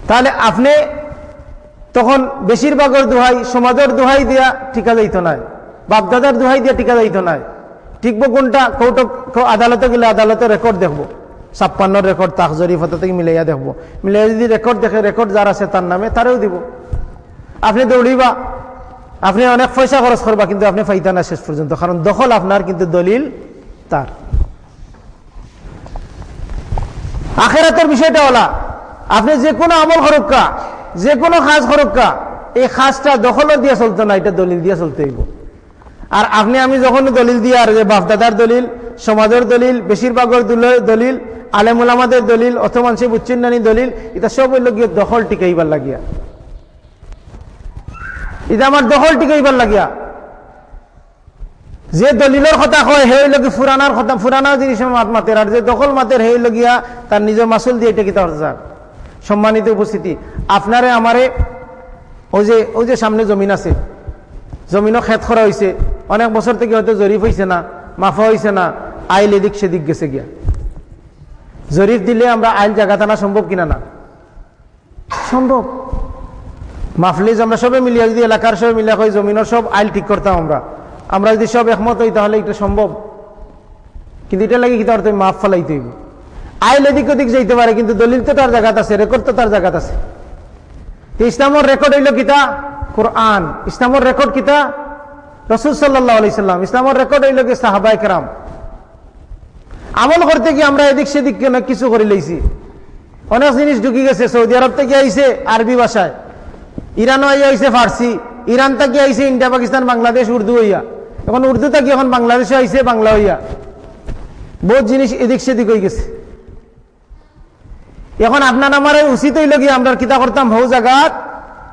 তাহলে আপনি তখন বেশিরভাগের দোহাই, সমাজের দোহাই দিয়া টিকা যাইত নাই। বাপদাদার দোহাই দিয়া টিকা যাইত নাই। টিকবো কোনটা? কৌটো আদালতে গেলে আদালতে রেকর্ড দেখব। ছাপ্পান্নর রেকর্ড তাক জরিফতা থেকে মিলাইয়া দেখব। মিলাইয়া যদি রেকর্ড দেখে রেকর্ড যার আছে তার নামে তারেও দিব। আপনি দৌড়িবা আপনি অনেক পয়সা খরচ করবা কিন্তু আপনি ফাইতা না শেষ পর্যন্ত কারণ দখল আপনার কিন্তু দলিল তার আখেরাতের বিষয়টা হলা, আপনি যে কোনো আমল করুকা যে কোনো খাস করুকা এই খাসটা দখলও দিয়ে চলতো না এটা দলিল দিয়ে চলতে হইব আর আপনি, আমি যখন দলিল দিয়ে আর যে বাপদাদার দলিল সমাজের দলিল বেশিরভাগের দলিল আলেমুলামাদের দলিল অথমান সে বুচ্চিন্নানি দলিল, এটা সব হইল গিয়ে দখল টিকাইবার লাগিয়া। এটা আমার দখল টিকাইবার লাগিয়া। যে দলিলের কথা কয় হে লগি ফুরানার কথা। ফুরানা জিনিস মাত মাতের, আর যে দখল মাতের হে লগিয়া তার নিজের মাসুল দিয়ে এটা কিতা হচ্ছে সম্মানিত উপস্থিতি, আপনারে আমারে ওই যে ওই যে সামনে জমিন আছে জমিনও খেত করা হয়েছে অনেক বছর থেকে হয়তো জরিফ হয়েছে না, মাফা হয়েছে না, আইল এদিক সেদিক গেছে গিয়া। জরিফ দিলে আমরা আইল জায়গা টানা সম্ভব কিনা না? সম্ভব। মাফলিজ আমরা সবে মিলিয়ে, যদি এলাকার সবে মিলিয়া হয় জমিনের সব আইল ঠিক করতাম আমরা। আমরা যদি সব একমত হই তাহলে এটা সম্ভব। কিন্তু এটা লাগে কি তার তুমি মাফ ফেলাইতে হইব। আইল এদিক ওদিক যাইতে পারে, কিন্তু দলিল তো তার জায়গাত আছে রেকর্ড তো তার জায়গাত আছে। ইসলামর রেকর্ড হইল কিতা? কোরআন। ইসলামর রেকর্ড কিতা? রসুল সাল্লাহ আলি সাল্লাম। ইসলামর রেকর্ড হইল কি সাহাবাই কেরাম। আমল করতে গিয়ে আমরা এদিক সেদিক কেন কিছু করে লইছি? অনেক জিনিস ঢুকি গেছে, সৌদি আরব থেকে আইসে আরবি ভাষায়। ইরানও আইসে ফার্সি। ইরান থেকে আইসে ইন্ডিয়া, পাকিস্তান, বাংলাদেশ, উর্দু হইয়া। এখন উর্দু থেকে এখন বাংলাদেশে আইসে বাংলা হইয়া। বহুত জিনিস এদিক সেদিক হয়ে গেছে। এখন আপনার আমার উচিত হইল গিয়ে আমরা কিতা করতাম হৌ জায়গাত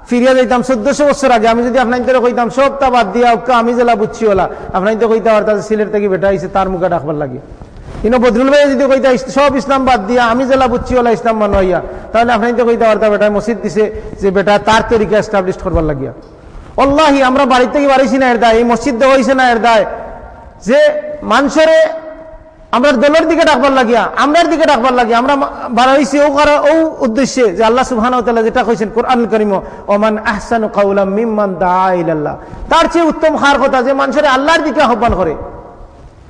ফিরিয়া যাইতাম। চোদ্দশো বছর আগে আমি যদি আপনার তো কইতাম সবটা বাদ দিয়া আমি জেলা বুঝছি ওলা আপনার তো কইতে সিলেট থেকে বেটা আইসে তার মুখে ডাকবার লাগে। কিন্তু বদরুল ভাই যদি কইতা সব ইসলাম বাদ দিয়া আমি জেলা বুঝছি ওলা ইসলাম মানইয়া তাহলে আপনি তো কইতে পারতাম বেটা মসজিদ দিছে, যে বেটা তার তরিকা এস্টাবলিশ করবার লাগিয়া। অল্লাহি আমরা বাড়ির থেকে বাড়িছি না এর দায়, এই মসজিদ দেওয়া হয়েছে না এর দায়। যে মানুষের আমরা দলের দিকে ডাকবার লাগিয়া, আমরার দিকে ডাকবার লাগিয়া, আমরা বাড়াইছি ও করার ও উদ্দেশ্যে যে আল্লাহ সুবহান যেটা কইছেন কোরআন করিম, ওমান আহসান কাউলাম মিম্মান দাইল্লাহ তার চেয়ে উত্তম খার কথা যে মানুষের আল্লাহর দিকে আহ্বান করে।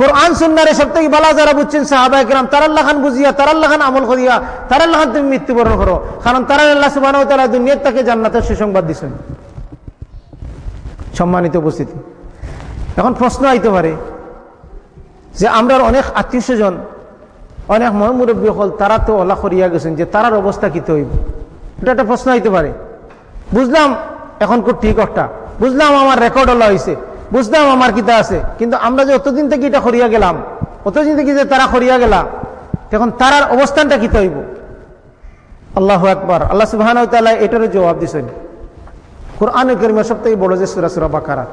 কোরআন সুন্নারে সব থেকে বালা যারা বুঝছেন সাহাবায়ে কেরাম, তারাল্লাহ খান বুঝিয়া, তারাল্লাহ খান আমল করিয়া, তারাল্লাহ খান তুমি মৃত্যুবরণ করো। কারণ তারা আল্লাহ সুবহানাহু ওয়া দুনিয়ার তাকে জান্নাতের সুসংবাদ দিছেন। সম্মানিত উপস্থিতি। এখন প্রশ্ন আইতে পারে যে আমরা অনেক আত্মীয় স্বজন, অনেক মহামুরব্বী হল তারা তো ওলা করিয়া গেছেন যে তারার অবস্থা কি হইব এটা একটা প্রশ্ন হইতে পারে। বুঝলাম এখন খুব ঠিক একটা। বুঝলাম আমার রেকর্ড হলো হয়েছে বুঝলাম আমার কিতা আছে। কিন্তু আমরা যে অতদিন থেকে এটা করিয়া গেলাম, অতদিন থেকে যে তারা করিয়া গেলাম তখন তারার অবস্থানটা কি হইব? আল্লাহ একবার আল্লাহ সুবাহ এটারও জবাব দিছেন। কোরআন করিমের সব থেকে বড় যে সুরা সুরা বাকারা।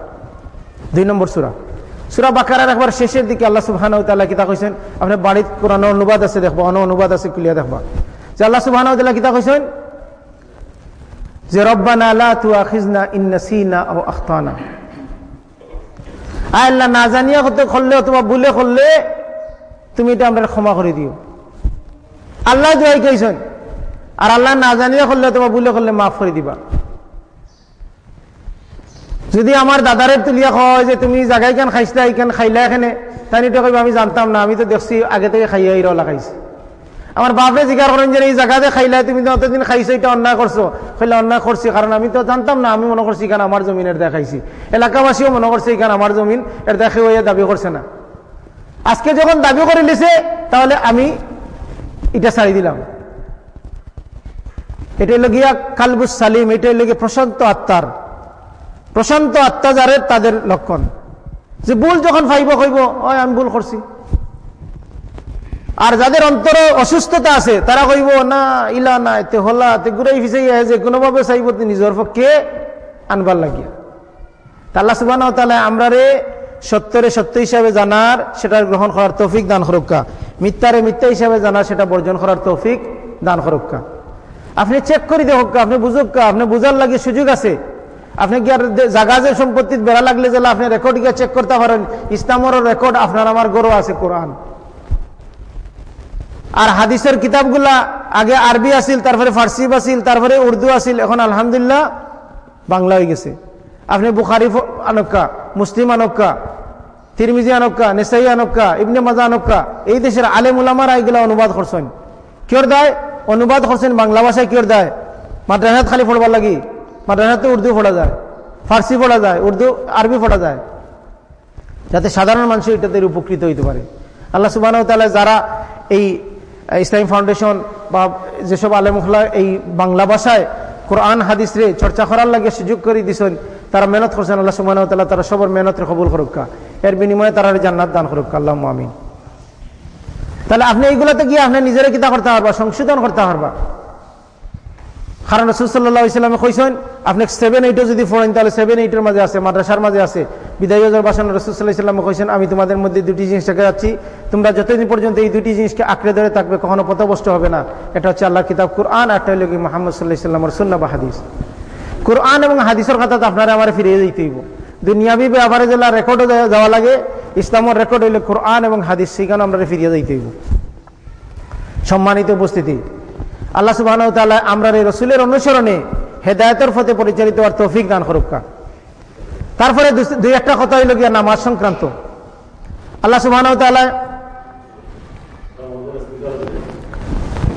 দুই নম্বর সুরা। সুরা বাকারার একবার শেষের দিকে আল্লাহ সুবহান কিতা কইছেন? আপনার বাড়ির কোরআন অনুবাদ আছে দেখব, অন অনুবাদ আছে কুলিয়া দেখবা। যে আল্লাহ সুবহান কিতা কইছেন? যে রব্বানা লা তুআখিজনা ইন নাসিনা আও আখতানা। আল্লাহ, না জানিয়া করতে করলে অথবা ভুলে করলে তুমি এটা আমরা ক্ষমা করে দিও। আল্লাহ দোয়াই কইছেন, আর আল্লাহ না জানিয়া করলে অথবা ভুলে করলে মাফ করে দিবা। যদি আমার দাদারে তুলিয়া হয় যে তুমি জায়গায় কেন খাইছিলা এইখান খাইলা এখানে তাই তো কইবা আমি জানতাম না, আমি তো দেখছি আগে থেকে খাইয়া এই রলা খাইছি। আমার বাপরে জিজ্ঞাসা করেন যে এই জায়গাতে খাইলা তুমি তো অতদিন খাইছো, এটা অন্যায় করছ। খাইলে অন্যায় করছি, কারণ আমি তো জানতাম না, আমি মনে করছি এখানে আমার জমিনের দেখাইছি। এলাকাবাসীও মনে করছে এখানে আমার জমিন এর দেখে হইয়া দাবি করছে না। আজকে যখন দাবি করে লিছে তাহলে আমি এটা ছাড়ি দিলাম। এটা হলো গিয়া কালবুস সালিম, এটা হলো গিয়ে প্রশান্ত আত্মার প্রশান্ত আত্মাজারের তাদের লক্ষণ। যে ভুল যখন ফাইব কইব ওই আমি ভুল করছি। আর যাদের অন্তর অসুস্থতা আছে, তারা কইব, না, ইলা না, এতে হলা ঘুরাই ফিসাই যে কোনোভাবে চাইব নিজের পক্ষে আনবার লাগিয়া। তাল্লা সুবান তাহলে আমরা রে সত্যরে সত্য হিসাবে জানার সেটা গ্রহণ করার তৌফিক দান করক্কা মিথ্যারে মিথ্যা হিসাবে জানার সেটা বর্জন করার তৌফিক দান করক্কা আপনি চেক করি দেখক্কা আপনি বুঝুক্কা আপনি বুঝার লাগে সুযোগ আছে। আপনি কি আর জাগাজের সম্পত্তির বেড়া লাগলে যে আপনি রেকর্ড গিয়ে চেক করতে পারেন ইসলামের রেকর্ড আপনার, আমার গরু আছে কোরআন। আর হাদিসের কিতাবগুলা আগে আরবি আসিল তারপরে ফার্সি আসিল তারপরে উর্দু আসিল এখন আলহামদুলিল্লাহ বাংলা হয়ে গেছে। আপনি বুখারি আনক্কা, মুসলিম আনক্কা, তিরমিজি আনক্কা, নেসাই আনক্কা, ইবনে মাজা আনক্কা, এই দেশের আলেম উলামারা এগুলা অনুবাদ করছেন। কিয়র দেয়? অনুবাদ করছেন বাংলা ভাষায় কিয়র দেয়? মাদ্রাসাত খালি পড়বার লাগি। মাদ্রাসাতে উর্দু পড়া যায়, ফার্সি পড়া যায়, উর্দু, আরবি পড়া যায়। যাতে সাধারণ মানুষ এটাতে উপকৃত হইতে পারে। আল্লাহ সুবাহ যারা এই ইসলামী ফাউন্ডেশন বা যেসব আলেমখলা এই বাংলা ভাষায় কোরআন, হাদিস রে চর্চা করার লাগে সুযোগ করে দিছেন, তারা মেহনত করছেন, আল্লাহ সুবাহ তারা সবার মেহনতের কবুল করুকা। এর বিনিময়ে তারা জান্নাত দান করুক। আল্লাহ আমিন। তাহলে আপনি এইগুলোতে গিয়ে আপনি নিজেরা কিতা করতে পারবা, সংশোধন করতে পারবা। কারণ রসুল্লাহ ইসলামে কইসেন আপনি সেভেন এইটও যদি ফোরেন তাহলে সেভেন এইটের মাঝে আছে, মাদ্রাসার মাঝে আছে। বিদায়জের বাসন রসুল্লাহ ইসলামে কইসেন আমি তোমাদের মধ্যে দুটি জিনিস রেখে যাচ্ছি তোমরা যতদিন পর্যন্ত এই দুটি জিনিসকে আঁকড়ে ধরে থাকবে, কখনো পথভষ্ট হবে না। এটা হচ্ছে আল্লাহ কিতাব, কুরআন একটা হইল কি মোহাম্মদ সাল্লাহ ইসলামর সুন্না বা হাদিস। কোরআন এবং হাদিসের কথা তো আপনারা আমার ফিরিয়ে দিতে হইব। দুনিয়াবি ব্যাপারে জেলা রেকর্ডও যাওয়া লাগে, ইসলামের রেকর্ড হইলে কোরআন এবং হাদিস সেখানে আমরা ফিরিয়ে দিতে হইব। সম্মানিত উপস্থিতি, আল্লাহ সুবাহ আমরা এই রসুলের অনুসরণে হেদায়তের ফতে পরিচালিত হওয়ার তৌফিক দান করুকা। তারপরে দুই একটা কথা হইল গিয়া নামাজ সংক্রান্ত। আল্লাহ সুবাহ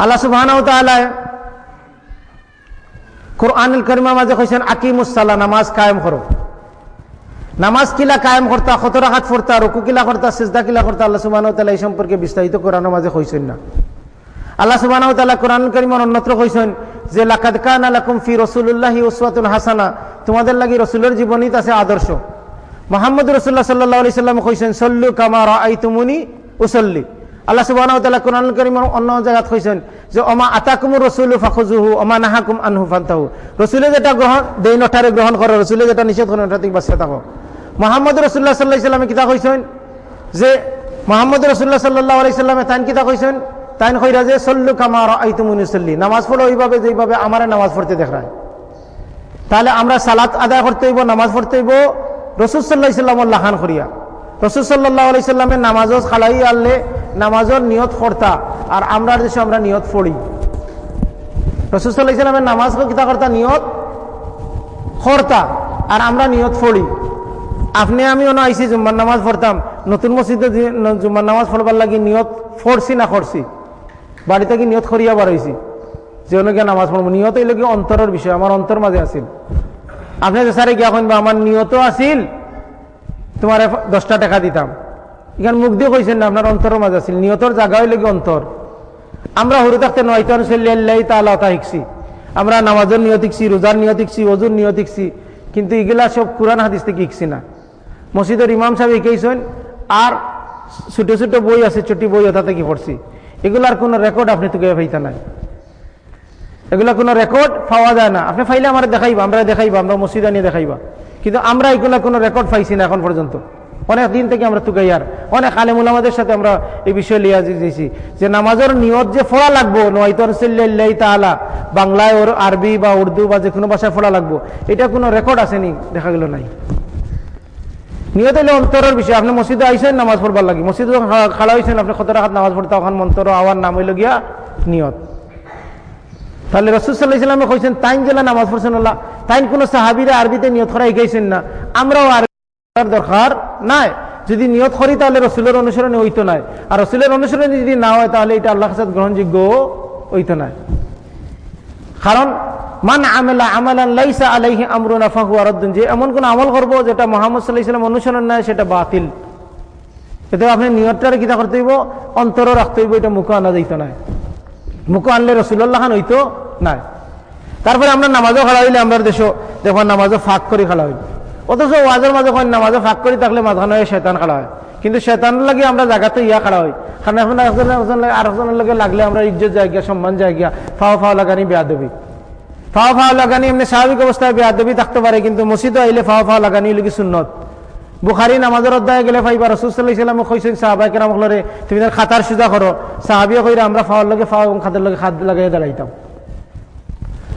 আল্লাহ সুবাহ কোরআনুল করিমা মাঝে কইছেন আকিমুসাল্লাহ নামাজ কায়েম করো। নামাজ কিলা কায়েম করতা কত রাখাত ফোরতা, রুকু কিলা করতা, সিজদা কিলা করতা, আল্লাহ সুবাহ এই সম্পর্কে বিস্তারিত কোরআনের মাঝে কইছেন না। আল্লাহ সুবাহ কোরআন করিমর অন্যত্র কইছেন যে, লাকাদ কান আলাকুম ফি রসুল্লাহি ওসওয়াতুল হাসানা। তোমাদের লাগি রসুলের জীবনীত আছে আদর্শ। মোহাম্মদ রসুল্লাহ সাল্লাহ আলি সাল্লাম কইছেন, সল্লু কামার আই তুমুনি উসল্লি। আল্লাহ সুবাহ কোরআন করিমর অন্য জায়গাত কইছেন যে অমা আতাকুম রসুল ফাখুজুহু অমা নাহাকুম আনহু ফান্তাহু। রসুলে যেটা গ্রহণ দেই নঠারে গ্রহণ করো, রসুলে যেটা নিষেধ করে নটা থেকে থাকো। মোহাম্মদ রসুল্লাহ সাল্লাহ ইসলামে কিতা কইছেন যে, মোহাম্মদ রসুল্লাহ সাল্লাহ আলি সাল্লামে তাইন কিতা কইছেন তাইন কইরা যে, সল্লু কামার আইতুমুনিসল্লি নামাজ পড়ো ওইভাবে, যেইভাবে আমার নামাজ পড়তে দেখায় তাহলে আমরা সালাত আদায় করতে হইব, নামাজ পড়তে হইব, রসুল সাল্লাহ ইসলামর লাহান করিয়া। রসুল সাল্লাহ সাল্লামের নামাজও খালাই আনলে নামাজের নিয়ত করতা, আর আমরা দেশে আমরা নিয়ত পড়ি। রসুল সাল্লাহ ইসলামের নামাজ কিতা করতা নিয়ত করতা, আর আমরা নিয়ত পড়ি। আপনি আমি অন্য আইসি জুম্মার নামাজ পড়তাম। নতুন মসজিদে জুম্মার নামাজ পড়বার লাগি নিয়ত পড়ছি না করছি বাড়িতে কি নিয়ত করিয়া বার হয়েছি যে অনেকে নামাজ পড়ব। নিয়ত হইলে কি অন্তরের বিষয়, আমার অন্তর মাঝে আসিল আপনি যে স্যারে গিয়া কইবা আমার নিয়ত আসিল তোমার দশটা টাকা দিতাম। এখানে মুখ দিয়ে কইছেন না, আপনার অন্তরের মাঝে আসিল নিয়তর জায়গা হইলে কি অন্তর? আমরা হরু থাকতে নয়তন চল্লাই তালা তা শিখছি আমরা নামাজের নিয়ত শিখছি রোজার নিয়ত শিখছি অজুর নিয়ত শিখছি কিন্তু এগুলা সব কোরআন হাদিস থেকে শিখছি না। মসজিদের ইমাম সাহেব শিখেছেন আর ছোট ছোট বই আছে ছোটি বই ওটা থেকে পড়ছি? এগুলার কোনো রেকর্ড আপনি তোকে পাইতা নাই। এগুলা কোনো রেকর্ড পাওয়া যায় না। আপনি ফাইলে আমার দেখাইবা আমরা দেখাইবা, আমরা মসজিদা নিয়ে দেখাইবা। কিন্তু আমরা এগুলা কোনো রেকর্ড পাইছি না এখন পর্যন্ত। অনেক দিন থেকে আমরা তুকাইয়ার, অনেক আলেমুল আমাদের সাথে আমরা এই বিষয়ে লিয়া দিয়েছি যে নামাজের নিয়ত যে ফোড়া লাগবো, নয়তন সাল্লাহ তালা বাংলায় ওর আরবি বা উর্দু বা যে কোনো ভাষায় ফোড়া লাগবো, এটা কোনো রেকর্ড আসেনি, দেখা গেল নাই। নিয়ত হলে অন্তরের বিষয়। আপনি মসজিদে আইসেন, নামাজ পড়বার লাগে। মসজিদে যখন খাড়া হয়েছেন আপনি কত রাখাত নামাজ পড়তে ওখান মন্তর আওয়ার নাম হইল গিয়া নিয়ত। তাহলে রসুল সাল্লাহ ইসলামে কইছেন, তাইন জেলা নামাজ পড়ছেন আল্লাহ। তাইন কোনো সাহাবিরা আরবিতে নিয়ত করা শিখাইছেন না। আমরাও আরবির দরকার নাই। যদি নিয়ত করি, তাহলে রসুলের অনুসরণে হইতো নাই। আর রসুলের অনুসরণে যদি না হয়, তাহলে এটা আল্লাহ গ্রহণযোগ্য হইতো নাই। কারণ মান আমেলা আমালান লাইসা আলাইহি আমরুনা ফাহুয়া রাদ্দুন যে এমন কোন আমল করব যেটা মোহাম্মদ সাল্লাহ ইসলাম অনুসরণ নাই, সেটা বাতিল। এতে আপনি নিয়তটারে কিতা করতে হইব? অন্তর রাখতে হইব, এটা মুখ আনা যাইতো নাই। মুখ আনলে রসুল্লাহ খান হইতো নাই। তারপরে আমরা নামাজও খেলা হইলে আমরা দেশও দেখুন নামাজও ফাঁক করে খেলা হইল। অথচ ওয়াজের মাঝে কয় নামাজও ফাঁক করে থাকলে মাঝখানে শেতান খেলা হয়। কিন্তু শেতান লাগে আমরা জায়গাতে ইয়া খেলা হয় কারণ এখন একজনের একজনের আরেকজনের লগে লাগলে আমরা ইজ্জত জায়গা, সম্মান জায়গা, ফাও ফাও লাগানি বেয়া দেবী ফাও ফাও লাগানি, এমনি স্বাভাবিক অবস্থায় বেয়া দেবী থাকতে পারে, কিন্তু মসজিদে আইলে ফাও ফাও লাগানি লগি সুন্নত? বুখারি নামাজের অধ্যায় গেলে ফাইবা রসুল্লাহ ইসলামে কইছেন সাহাবাই কেরাম হলরে, তুমি তার খাতার সুজা করো। সাহাবিও কইরা, আমরা ফাওয়ার লগে ফাও এবং খাতার লগে খাত লাগাই দাঁড়াইতাম।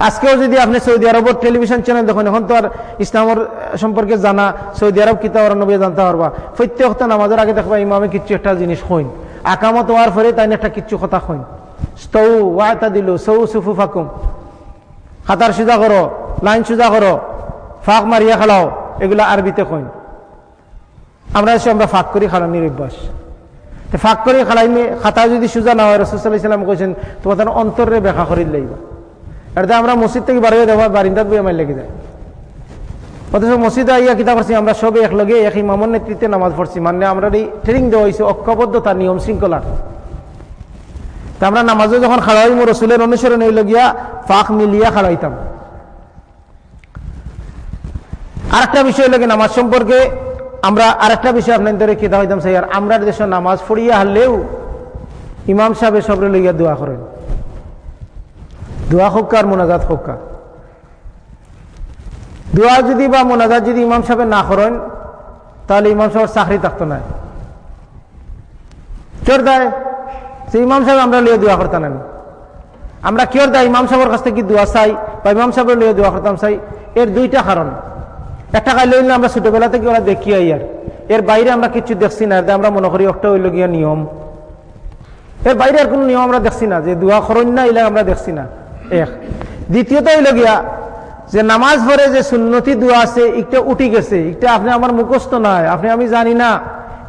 আজকেও যদি আপনি সৌদি আরবের টেলিভিশন চ্যানেল দেখুন, এখন তো আর ইসলামের সম্পর্কে জানা, সৌদি আরব কিতা নবী জানতে পারবা। প্রত্যেক নামাজের আগে দেখবা ইমামে কিচ্ছু একটা জিনিস হইন। আকামত হওয়ার পরে তাই একটা কিচ্ছু কথা হইন। স্তৌ ওয়াতা দিল সৌ সুফু ফাকুম খাতার সুজা করো, লাইন সুজা করো, ফাঁক মারিয়া খেলাও, এগুলা আরবিতে কইন। আমরা এসে আমরা ফাঁক করি খালানির অভ্যাস। ফাঁক করে খালাইমে খাতা যদি সুজা না হয় রসুল্লাহ ইসলাম কইছেন, তোমার তার অন্তরে ব্যাখ্যা করি লাইবা এটা আমরা মসজিদ থেকে বাড়িয়ে দেওয়া বারিন্দাত বই আমার লেগে যায়। অথচ মসজিদে আইয়া কিতা করছি আমরা সবে একলগে এক ইমামর নেতৃত্বে নামাজ পড়ছি। মানে আমরা এই ট্রেনিং দেওয়া হয়েছে ঐক্যবদ্ধতা নিয়ম শৃঙ্খলার আমরা নামাজে যখন খাড়াইম, রসুলের অনুসরণ হইল গিয়া ফাঁক মিলিয়া খাড়াইতাম। আরেকটা বিষয় লাগে নামাজ সম্পর্কে আমরা আরেকটা বিষয় আপনাদের কেদা হইতাম সাইয়ার আমরা দেশের নামাজ পড়িয়া হারলেও ইমাম সাহেবের সবরে লইয়া দোয়া করেন। দোয়া হোক আর মোনাজাত হোক দোয়া যদি বা মোনাজাত যদি ইমাম সাহেব না করেন, তাহলে ইমাম সাহেবের চাকরি থাকতো না। চোর দেয়। সে ইমাম সাহেব আমরা লিয়ে দোয়া করতাম না আমরা কিয়র দেয়? ইমাম সাহেবের কাছ থেকে দোয়া চাই বা ইমাম সাহেবের লিয়ে দোয়া করতাম চাই? এর দুইটা কারণ। একটা কালে লইলে আমরা ছোটবেলা থেকে, ওরা দেখি আর। এর বাইরে আমরা কিছু দেখছি না আমরা মনে করি একটা হইল গিয়া নিয়ম। এর বাইরে আর কোনো নিয়ম আমরা দেখছি না, যে দোয়া করণ না, এলে আমরা দেখছি না। এক। দ্বিতীয়ত হইল গিয়া, যে নামাজ পড়ে যে সুন্নতি দোয়া আছে একটা উঠি গেছে একটা আপনি আমার মুখস্থ নাই, আপনি আমি জানি না।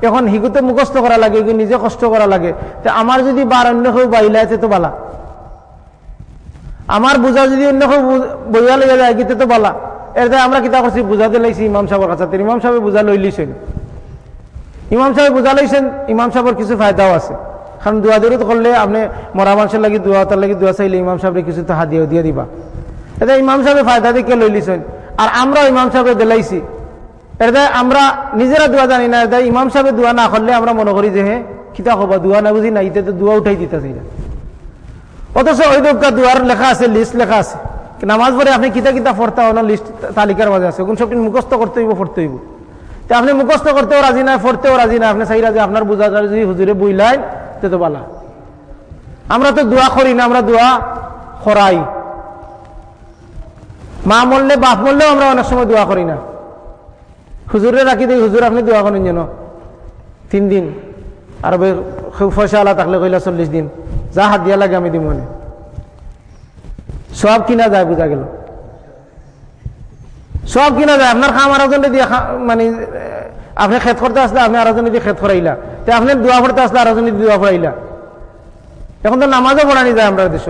এখন হিগুতে মুখস্থ করা লাগে নিজে কষ্ট করা লাগে। তো আমার যদি বার অন্য কেউ বাইলাইতে তো বালা। আমার বোঝা যদি অন্য কেউ বইয়া লইয়া যায় গীতে তো বালা। দ্বারা আমরা কিতা করছি বুঝাতে লাইছি ইমাম সাহেবের কাছে। ইমাম সাহেব বুঝা লই লিছেন। ইমাম সাহেব বুঝা লইছেন ইমাম সাহেবের কিছু ফায়দাও আছে। কারণ দোয়া দৌড় করলে আপনি মরা মানুষের লাগি দোয়া তার লাগি দোয়া চাইলে ইমাম সাহেবের কিছু তো হাদিয়ে দিয়ে দিবা। এটা ইমাম সাহেব ফায়দা দিকে লই লিছেন? আর আমরা ইমাম সাহেব দিলাইছি। এটা আমরা নিজেরা দোয়া জানি না এটা ইমাম সাহেব দোয়া না করলে আমরা মনে করি যে হে, কিতা হবা? দোয়া না বুঝি না, ইতে দোয়া উঠাই দিতেছে অথচ ওই দোকা দোয়ার লেখা আছে লিস্ট লেখা আছে। নামাজ পড়ে আপনি কিতা কিতা পড়তে হলো লিস্ট তালিকার মাঝে আছে। কোন সবটি মুখস্থ করতে হইব, পড়তে হইব। তো আপনি মুখস্থ করতেও রাজি না, পড়তেও রাজি না, আপনি চাইরা যে আপনার বোঝা যায় যদি হুজুরে বইলাইন তে তো বালা। আমরা তো দোয়া করি না, আমরা দোয়া খরাই মা মরলে, বাপ মরলেও আমরা অনেক সময় দোয়া করি না। হুজুরে রাখি দিই, হুজুর আপনি দোয়া করেন যেন। তিন দিন। আর পয়সা আলা থাকলে কইলা চল্লিশ দিন। যা হাত দিয়া লাগে আমি দিব মনে সব কিনা যায় বোঝা গেল। সব কিনা যায়। আপনার খাম আরেকজনে দিয়ে মানে আপনি খেত করতে আসলে আপনি আরেকজনে দিয়ে খেত করাইলা। তো আপনি দোয়া পড়তে আসলে আরেকজনে দিয়ে দোয়া পড়াইলা। এখন তো নামাজও পড়ানি যায় আমরা দেশ।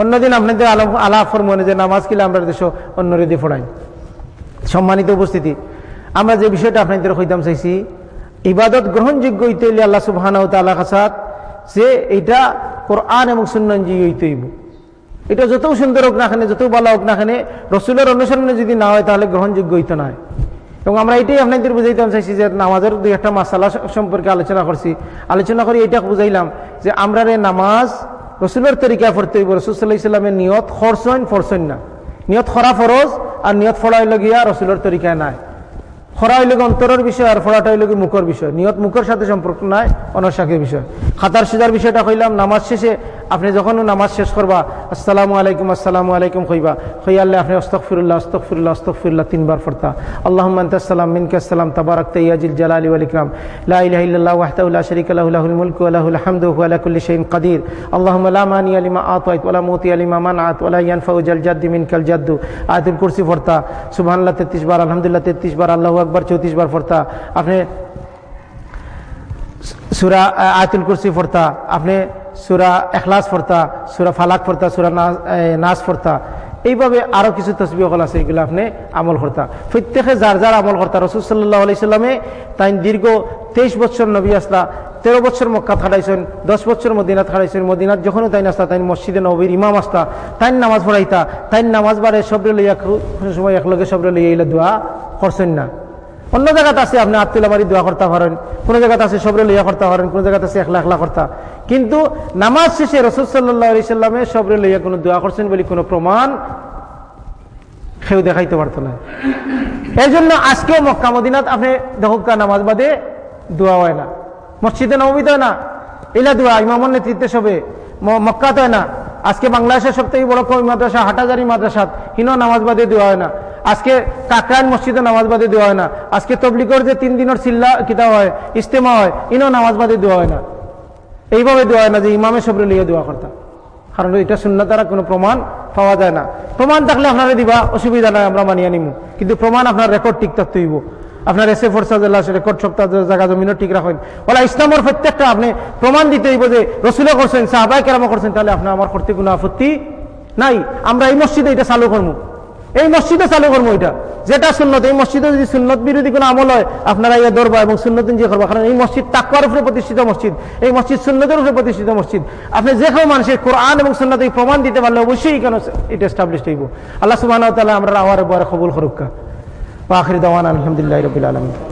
অন্যদিন আপনাদের আলাপ আলাপ মনে যে নামাজ কিলে আমরা দেশ অন্যরে দিয়ে পড়াই। সম্মানিত উপস্থিতি। আমরা যে বিষয়টা আপনাদের হইতাম চাইছি, ইবাদত গ্রহণযোগ্য হইতে হইলে আল্লাহ সুবাহ তাল্লাহ কাসাদ যে এটা কোরআন এবং সুন্নঞ্জি হইতে হইব। এটা যত সুন্দর হোক না খানে যত ভালো হোক না খানে রসুলের অনুসরণে যদি না হয় তাহলে গ্রহণযোগ্য হইতো নয় এবং আমরা এটাই আপনাদের বুঝাইতাম চাইছি যে নামাজের দুই একটা মাসালা সম্পর্কে আলোচনা করছি। আলোচনা করে এটা বুঝাইলাম যে আমরা রে নামাজ রসুলের তরিকা পড়তে হইব। রসুল্লাহ ইসলামের নিয়ত খরচইন ফরসইন না। নিয়ত খরা ফরজ আর নিয়ত ফড়াই লগিয়া রসুলের তরিকায় নাই। খরা হইলে অন্তরের বিষয় আর ফড়াটা হইলে মুখের বিষয়। নিয়ত মুখের সাথে সম্পর্ক নাই অনসাকের বিষয়। খাতার সিজার বিষয়টা কইলাম, নামাজ শেষে আপনি যখন নামাজ শেষ করবা, আসসালামু আলাইকুম আসসালামু আলাইকুম কইবা আল্লাহ, আপনি অস্তকফিরুল্লাহ অস্তকফিরুল্লাহ অস্তকফিরুল্লাহ তিনবার ফরতা আল্লাহ মান্তাসাল্লাম মিনকাসাল্লাম তাবারক তাইয়াজিল জালালি ওয়াল ইকরাম লা ইলাহা ইল্লাল্লাহ ওয়াহদাহু লা শারীকা লাহু, লাহুল মুলকু ওয়া লাহুল হামদু ওয়া আলা কুল্লি শাইইন কাদির আল্লাহুম্মা লা মানিয়া লিমা আতাইত, ওয়া লা মুতিয়া লিমা মানআত ওয়া লা ইয়ানফাউ জাল জাদ্দি মিনকাল জাদ্দু আয়াতুল কুরসি ফরতা সুবহানাল্লাহ 33 বার, আলহামদুলিল্লাহ 33 বার, আল্লাহু আকবার 34 বার ফরতা আপনি সুরা আয়াতুল কুরসি ফরতা আপনি সুরা এখলাস ফরতা সুরা ফালাক ফরতা সুরা নাচ ফরতা এইভাবে আরও কিছু তসবি হল আছে, এগুলো আপনি আমল করতা। প্রত্যেকে যার যার আমল করতা, রসুল সাল্লাহ আলাইসাল্লামে তাই দীর্ঘ তেইশ বছর নবী আসলা, তেরো বছর মক্কা খাড়াইছেন দশ বছর মদিনাত খাড়াইছেন মদিনাত যখনও তাই আসতা তাই মসজিদে নবীর ইমাম আসতা তাই নামাজ পড়াইতা তাই নামাজ বাড়ে সবরে লইয়া সময় একলগে সবরে লইয়া এলে দোয়া করছেন না। অন্য জায়গাতে আছে, আপনি আত্মীয় বাড়ি দোয়া করতে পারেন, কোনো জায়গাতে আছে সবরে লইয়া করতে পারেন, কোনো জায়গাতে আছে একলা একলা করতা। কিন্তু নামাজ শেষে রসদ সাল্লাহ সবরে লইয়া কোনো দোয়া করছেন বলে কোনো প্রমাণ কেউ দেখাইতে পারতো না। এই জন্য আজকেও মক্কা মদিনাত আপনি দেহকা নামাজ বাদে দোয়া হয় না। মসজিদে নবমিত হয় না এলা দোয়া, ইমামর নেতৃত্বে সবে। মক্কাত হয় না। আজকে বাংলাদেশের সব থেকে বড় কবি মাদ্রাসা, হাটাজারি মাদ্রাসাত হিনো নামাজ বাদে দেওয়া হয় না। আজকে কাকরান মসজিদে নামাজ বাদে দেওয়া হয় না। আজকে তবলিগর যে তিন দিনের চিল্লা কিতা হয় ইস্তেমা হয় ইনো নামাজ বাদে দেওয়া হয় না। এইভাবে দেওয়া হয় না যে ইমামে সবরে লিয়ে দেওয়া করতাম কারণ এটা শূন্য দ্বারা কোনো প্রমাণ পাওয়া যায় না। প্রমাণ থাকলে আপনারা দিবা, অসুবিধা নাই, আমরা মানিয়ে নিব কিন্তু প্রমাণ আপনার রেকর্ড ঠিক থাকতে হইব। আপনার এসে ফোর্সাজেল্লা রেকর্ড সপ্তাহ জায়গা জমিনও ঠিক রাখেন। ওলা ইসলামের প্রত্যেকটা আপনি প্রমাণ দিতে হইব যে রসুলে করছেন, সাহাবাই কেরামা করছেন, তাহলে আপনার আমার করতে কোনো আপত্তি নাই। আমরা এই মসজিদে এটা চালু করব এই মসজিদে চালু করব এটা। যেটা সুন্নত, এই মসজিদে যদি সুন্নত বিরোধী কোনো আমল হয়, আপনারা ইয়ে ধরবো এবং সুন্নত নিজে করব। কারণ এই মসজিদ তাকুয়ার উপরে প্রতিষ্ঠিত মসজিদ, এই মসজিদ সুন্নতের উপরে প্রতিষ্ঠিত মসজিদ। আপনি যে কোনো মানুষের কোরআন এবং সুন্নত এই প্রমাণ দিতে পারলে অবশ্যই কেন এটা এস্টাবলিশ হইব। আল্লাহ সুবাহ আমরা আওয়ার বয়ার কবুল হরুকা আখির দাওয়ান আলহামদুলিল্লাহ রবিল আলমী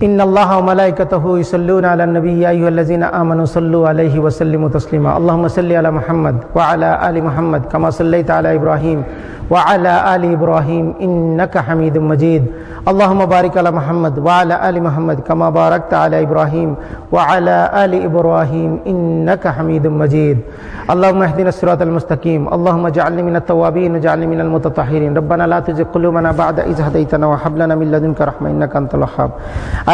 إن الله وملائكته يصلون على النبي يا أيها الذين آمنوا صلوا عليه وسلموا تسليما. اللهم صل على محمد وعلى آل محمد كما صليت على إبراهيم وعلى آل إبراهيم إنك حميد مجيد. اللهم بارك على محمد وعلى آل محمد كما باركت على إبراهيم وعلى آل إبراهيم إنك حميد مجيد. اللهم اهدنا الصراط المستقيم. اللهم اجعلني من التوابين واجعلني من المتطهرين. ربنا لا تزغ قلوبنا بعد إذ هديتنا وهب لنا من لدنك رحمة إنك أنت الوهاب.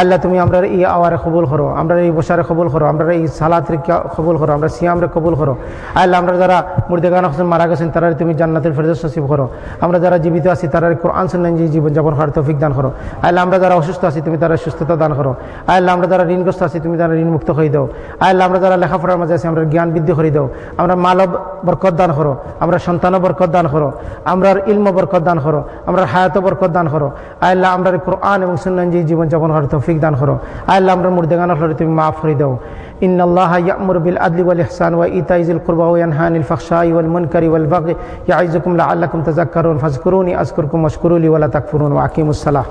আল্লাহ, তুমি আমরা এই আওয়ারে কবুল করো আমরা এই বসারে কবুল করো আমরা এই সালাতের কবুল করো আমরা সিয়ামরে কবুল করো। আল্লাহ, আমরা যারা মুর্দেগান হোসেন মারা গেছেন তারা তুমি জান্নাতের ফেরদৌস নসিব করো। আমরা যারা জীবিত আছি তারা কোরআন জীবন যাপন করার তৌফিক দান করো। আল্লাহ, আমরা যারা অসুস্থ আছি, তুমি তারা সুস্থতা দান করো। আল্লাহ, আমরা যারা ঋণগ্রস্ত আছি, তুমি তারা ঋণ মুক্ত হয়ে দাও। আল্লাহ, আমরা যারা লেখাপড়ার মাঝে আছি, আমরা জ্ঞান বৃদ্ধি করে দাও। আমরা মালব বরকত দান করো, আমরা সন্তান বরকত দান করো, আমরা ইলম বরকত দান করো, আমরা হায়াত বরকত দান করো। আল্লাহ, আমরা কোরআন এবং শুনলেন যে জীবন যাপন করার তৌফিক দান করো আল্লাহ আমরা মুর্দেগান হলে তুমি মাফ করে দাও إن الله يأمر بالعدل والإحسان وإيتاء ذي القربى وينهى عن الفحشاء والمنكر والبغي يعظكم لعلكم تذكرون فاذكروني أذكركم واشكروا لي ولا تكفرون وأقيموا الصلاة